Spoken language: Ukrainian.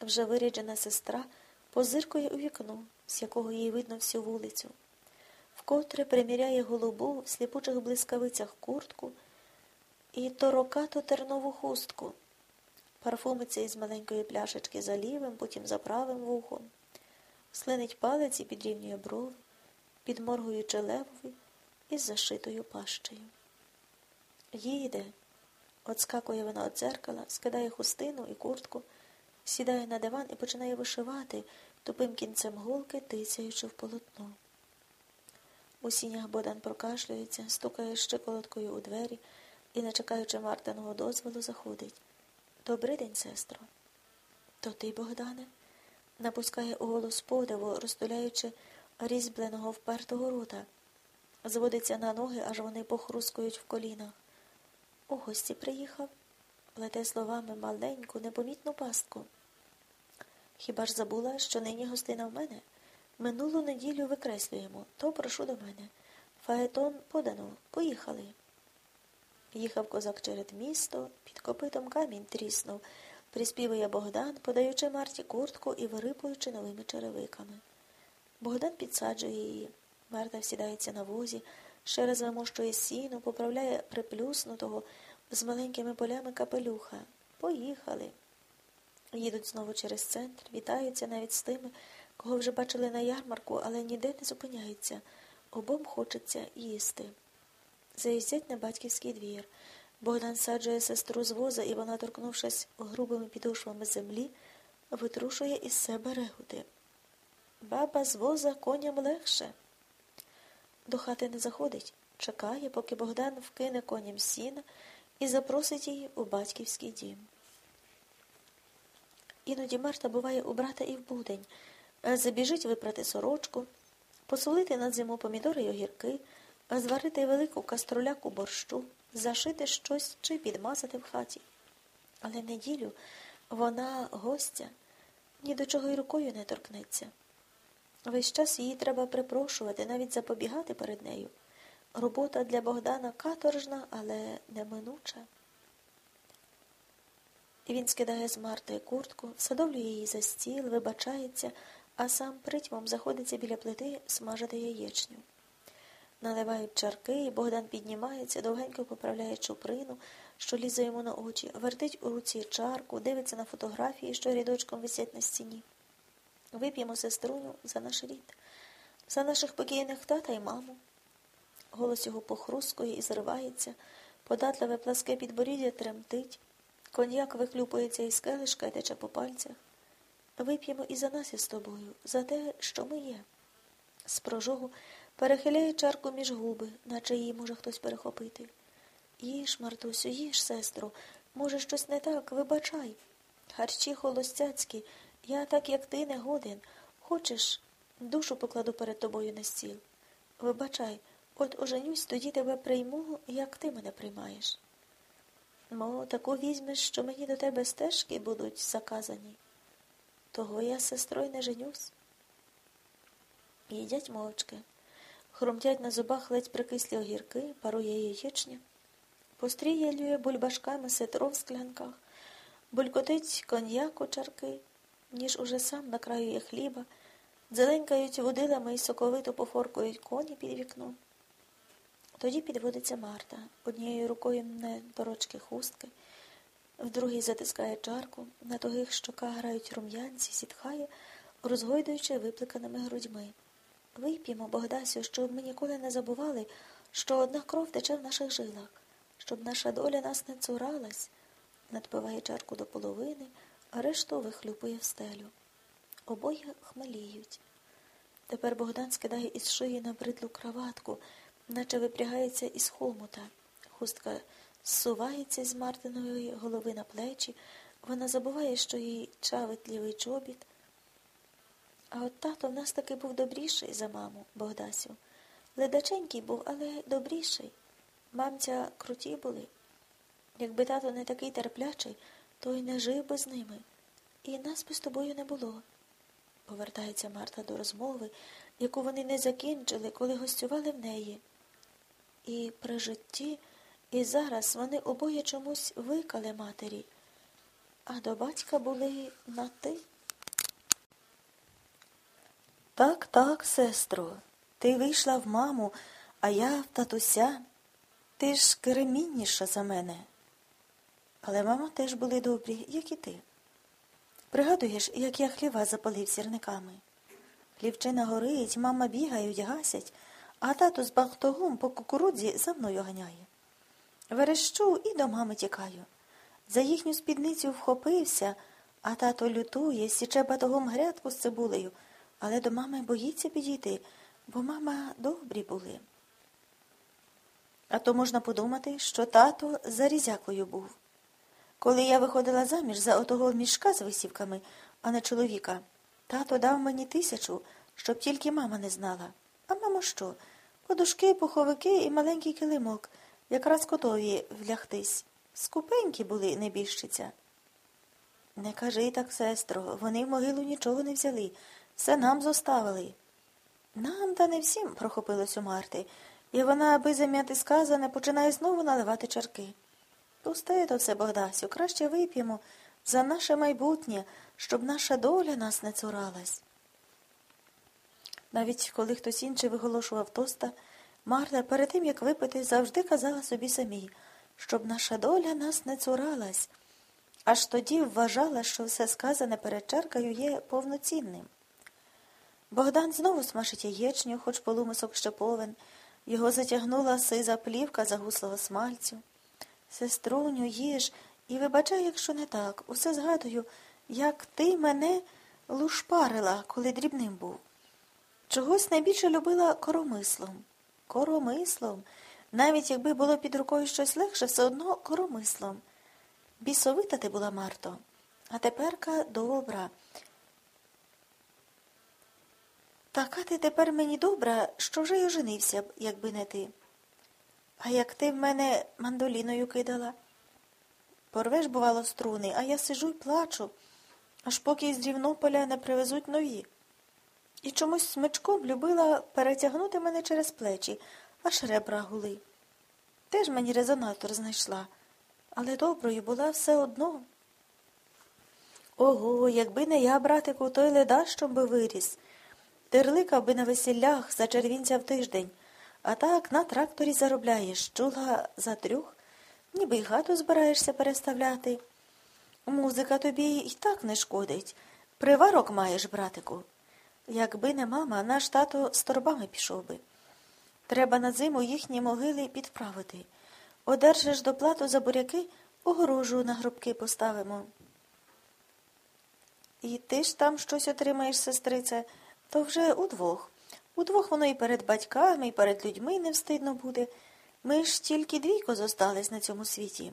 Вже виряджена сестра позиркує у вікно, з якого їй видно всю вулицю, вкотре приміряє голубу в сліпучих блискавицях куртку і торокато тернову хустку, парфумиться із маленької пляшечки за лівим, потім за правим вухом, слинить палець і підрівнює брови, підморгуючи левові із зашитою пащею. Їде, отскакує вона від дзеркала, скидає хустину і куртку, сідає на диван і починає вишивати, тупим кінцем голки, тицяючи в полотно. У сінях Богдан прокашлюється, стукає щиколоткою у двері і, не чекаючи Мартиного дозволу, заходить. Добрий день, сестро. То ти, Богдане, напускає у голос подиву, розтуляючи різьбленого впертого рота, зводиться на ноги, аж вони похрускують в колінах. У гості приїхав, плете словами маленьку, непомітну пастку. Хіба ж забула, що нині гостина в мене? Минулу неділю викреслюємо, то прошу до мене. Фаетон подано, поїхали. Їхав козак через місто, під копитом камінь тріснув, приспівує Богдан, подаючи Марті куртку і вирипуючи новими черевиками. Богдан підсаджує її. Марта всідається на возі, ще раз вимощує сіну, поправляє приплюснутого з маленькими полями капелюха. Поїхали. Їдуть знову через центр, вітаються навіть з тими, кого вже бачили на ярмарку, але ніде не зупиняються. Обом хочеться їсти. Заїздять на батьківський двір. Богдан саджує сестру з воза, і вона, торкнувшись грубими підошвами землі, витрушує із себе регути. Баба з воза коням легше. До хати не заходить, чекає, поки Богдан вкине коням сіна і запросить її у батьківський дім. Іноді Марта буває у брата і в будень, забіжить випрати сорочку, посолити на зиму помідори й огірки, зварити велику каструляку борщу, зашити щось чи підмазати в хаті. Але неділю вона гостя, ні до чого й рукою не торкнеться. Весь час її треба припрошувати, навіть запобігати перед нею. Робота для Богдана каторжна, але неминуча. Він скидає з Мартою куртку, садовлює її за стіл, вибачається, а сам притьмом заходиться біля плити смажити яєчню. Наливають чарки, і Богдан піднімається, довгенько поправляє чуприну, що лізе йому на очі, вертить у руці чарку, дивиться на фотографії, що рядочком висять на стіні. Вип'ємо сеструню за наш рід, за наших покійних тата й маму. Голос його похрускує і зривається, податливе пласке підборіддя тремтить, коньяк вихлюпується із келишка і тече по пальцях. Вип'ємо і за нас із тобою, за те, що ми є. З прожогу перехиляє чарку між губи, наче її може хтось перехопити. Їж, Мартусю, їж, сестру, може, щось не так, вибачай. Харчі холостяцькі, я так, як ти, не годен. Хочеш, душу покладу перед тобою на стіл. Вибачай, от оженюсь, тоді тебе прийму, як ти мене приймаєш. Мо, таку візьмеш, що мені до тебе стежки будуть заказані. Того я з сестрою не женюсь. Їдять мовчки, хрумтять на зубах ледь прикислі огірки, парує яєчня, постріялює бульбашками сетро в склянках, булькотить коньяк у чарки, ніж уже сам накраює хліба, дзеленькають водилами і соковито пофоркують коні під вікном. Тоді підводиться Марта, однією рукою не торочки хустки, в другій затискає чарку, на тугих щоках грають рум'янці, сітхає, розгойдуючи виплеканими грудьми. Вип'ємо, Богдасю, щоб ми ніколи не забували, що одна кров тече в наших жилах, щоб наша доля нас не цуралась, надпиває чарку до половини, а решту вихлюпує в стелю. Обоє хмеліють. Тепер Богдан скидає із шиї на бридлу краватку, наче випрягається із хомута. Хустка зсувається з Мартинової голови на плечі, вона забуває, що їй чавить лівий чобіт. А от тато в нас таки був добріший за маму, Богдасю. Ледаченький був, але добріший. Мамця круті були. Якби тато не такий терплячий, то й не жив би з ними. І нас би з тобою не було. Повертається Марта до розмови, яку вони не закінчили, коли гостювали в неї. І при житті, і зараз вони обоє чомусь викали матері. а до батька були на ти. Так, так, сестро, ти вийшла в маму, а я в татуся. Ти ж керемінніша за мене. Але мама теж були добрі, як і ти. Пригадуєш, як я хліва запалив сірниками. Хлівчина горить, мама бігають, гасять, а тато з бахтогом по кукурудзі за мною ганяє. Верещу і до мами тікаю. За їхню спідницю вхопився, а тато лютує, січе батогом грядку з цибулею, але до мами боїться підійти, бо мама добрі були. А то можна подумати, що тато зарізякою був. Коли я виходила заміж за отого мішка з висівками, а не чоловіка, тато дав мені тисячу, щоб тільки мама не знала. Мама що? Подушки, пуховики і маленький килимок, якраз котові влягтись. Скупенькі були, небіжчиця. Не кажи так, сестро, вони в могилу нічого не взяли, все нам зоставили. Нам та не всім, прохопилось у Марти, і вона, аби зам'яти сказане, починає знову наливати чарки. Пусти то все, Богдасю, краще вип'ємо за наше майбутнє, щоб наша доля нас не цуралась. Навіть коли хтось інший виголошував тоста, Марта перед тим, як випити, завжди казала собі самій, щоб наша доля нас не цуралась, аж тоді вважала, що все сказане перед чаркою є повноцінним. Богдан знову смажить яєчню, хоч полумисок ще повен, його затягнула сиза плівка загуслого смальцю. Сеструню, їж, і вибачай, якщо не так, усе згадую, як ти мене лушпарила, коли дрібним був. Чогось найбільше любила коромислом. Коромислом. Навіть якби було під рукою щось легше, все одно коромислом. Бісовита ти була, Марто, а теперка добра. Така ти тепер мені добра, що вже й оженився б, якби не ти. А як ти в мене мандоліною кидала? Порвеш, бувало, струни, а я сижу й плачу, аж поки з Рівнополя не привезуть нові. І чомусь смичком любила перетягнути мене через плечі, аж ребра гули. Теж мені резонатор знайшла, але доброю була все одно. Ого, якби не я, братику, той ледащом би виріс. Терликав би на весіллях за червінця в тиждень, а так на тракторі заробляєш, чула за трьох, ніби й хату збираєшся переставляти. Музика тобі й так не шкодить. Приварок маєш, братику. Якби не мама, наш тато з торбами пішов би. Треба на зиму їхні могили підправити. Одержиш доплату за буряки, огорожу на гробки поставимо. І ти ж там щось отримаєш, сестрице, то вже удвох. Удвох воно і перед батьками, і перед людьми не встидно буде. Ми ж тільки двійко зостались на цьому світі.